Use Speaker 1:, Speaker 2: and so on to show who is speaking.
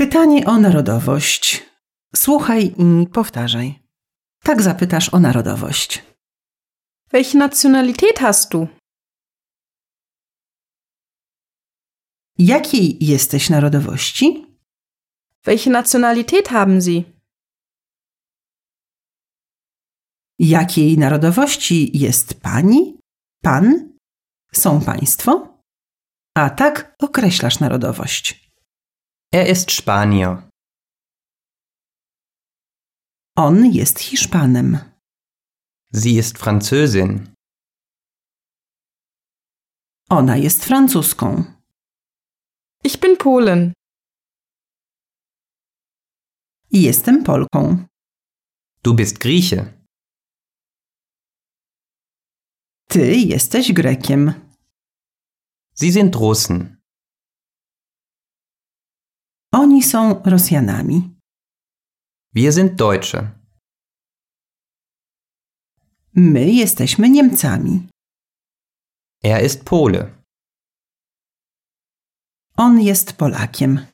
Speaker 1: Pytanie o narodowość. Słuchaj i powtarzaj. Tak zapytasz o narodowość.
Speaker 2: Welche Nationalität hast du?
Speaker 1: Jakiej jesteś narodowości?
Speaker 2: Welche Nationalität haben Sie?
Speaker 1: Jakiej narodowości jest pani, pan, są państwo? A tak określasz narodowość.
Speaker 3: Er ist Spanier.
Speaker 1: On jest Hiszpanem.
Speaker 3: Sie ist Französin.
Speaker 1: Ona jest Francuską.
Speaker 2: Ich bin Polin.
Speaker 1: Jestem Polką.
Speaker 3: Du bist Grieche.
Speaker 1: Ty jesteś Grekiem.
Speaker 3: Sie sind Russen.
Speaker 1: Oni są Rosjanami.
Speaker 3: Wir sind Deutsche.
Speaker 1: My jesteśmy Niemcami.
Speaker 3: Er ist Pole.
Speaker 1: On jest Polakiem.